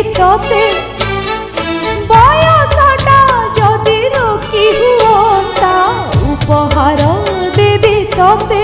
ଦେବି ତତେ ବୟସଟା ଯଦି ରୋକି ହୁଅନ୍ତା ଉପହାର ଦେବି ତତେ